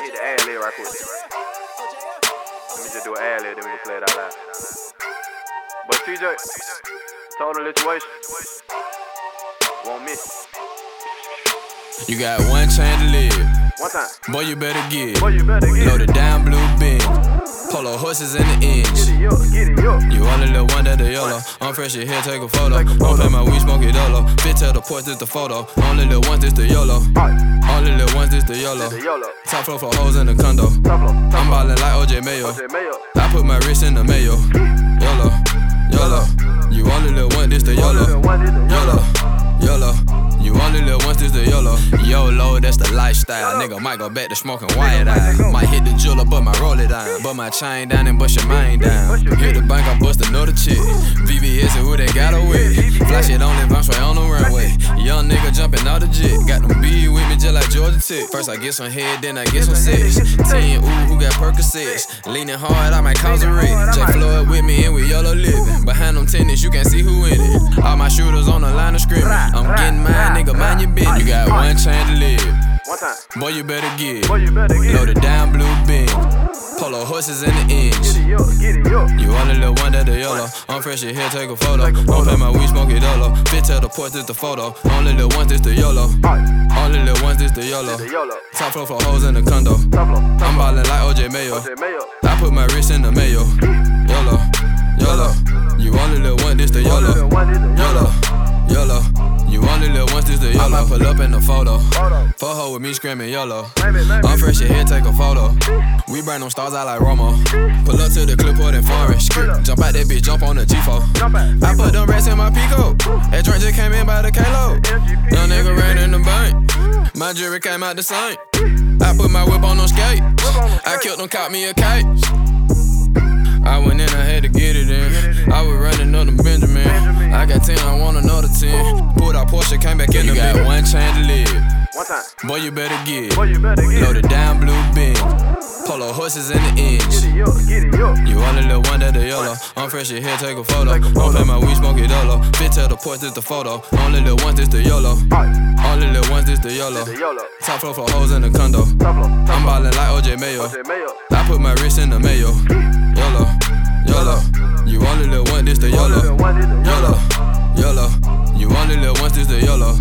me hit the ad lib right quick. Let me just do an ad lib, then we can play it out loud. But TJ, total situation. Won't miss. You got one chance to live. One time. Boy, you better get. Boy, you better get it. Loaded down blue bin. Polo horses in the inch. Get it up, get it up. Only little one that the YOLO. I'm fresh as here, take a photo. Don't pay my weed, smoke it dolo. Fit tell the port, this the photo. Only the ones, this the YOLO. Only the ones, this the YOLO. the. Top floor for hoes in the condo. Top floor, top I'm ballin' like OJ Mayo. I put my wrist in the that's the lifestyle. Nigga might go back to smoking white eye. Might hit the jeweler, but my roll it down. But my chain down and bust your mind down. Hit the bank, I bust another chick. VVS and who they got with. Flash it only bounce right on the runway. Young nigga jumping out the jet. Got them B with me just like Georgia Tech. First I get some head, then I get some sex. Ten, ooh, who got Percocets? Leaning hard, I might cause a wreck. J Floyd with me and we YOLO living. Behind them tennis, you can't see who in it. All my shooters on the line of scrimmage. I'm getting mine, nigga, mind your business. You got one chance to live. One time. Boy, you better get. Boy, you better get. Loaded down blue bin. Polo horses in the inch. Get it up, get it up. You only little one that the YOLO. I'm fresh as here, take a photo. Don't pay my weed, smoke it dolo. Fit tell the port, this the photo. Only little ones, this the YOLO. Alright, Only little ones, this the YOLO. Top floor for hoes in the condo. Top floor, top I'm ballin' like OJ Mayo. Mayo. I put my wrist in the mayo. YOLO, YOLO. You only little one, this the YOLO. One YOLO. I pull up in the photo. Fuck with me screaming. Name I'm fresh here, take a photo. We burn them stars out like Romo. Pull up to the clipboard in forest. Jump out that bitch, jump on the G4. I put them rats in my Pico. That drink just came in by the Kalo. Young nigga ran in the bank. My jewelry came out the same. I put my whip on no skate. I killed them, caught me a cage. I went in, I had to get it in. I was running on the Benjamin. I 10, I want another 10. Pulled out Porsche, came back in the You got one chance to live. One time. Boy, you better get. Boy, you better get it. Loaded down blue bin. Polo horses in the inch. Get it up, get it up. You only little one that the YOLO. I'm fresh as here, take a photo. Don't pay my weed, smoke it dolo. Fit tell the port, this the photo. Only little ones, this the YOLO. Alright, Only little ones, this the YOLO. the YOLO. Top floor for hoes in the condo. Top floor, top I'm floor. ballin' like OJ Mayo. Say Mayo. I put my wrist in the mayo. YOLO, YOLO. You only little one, this the YOLO. One is the YOLO. You only little ones, this the YOLO.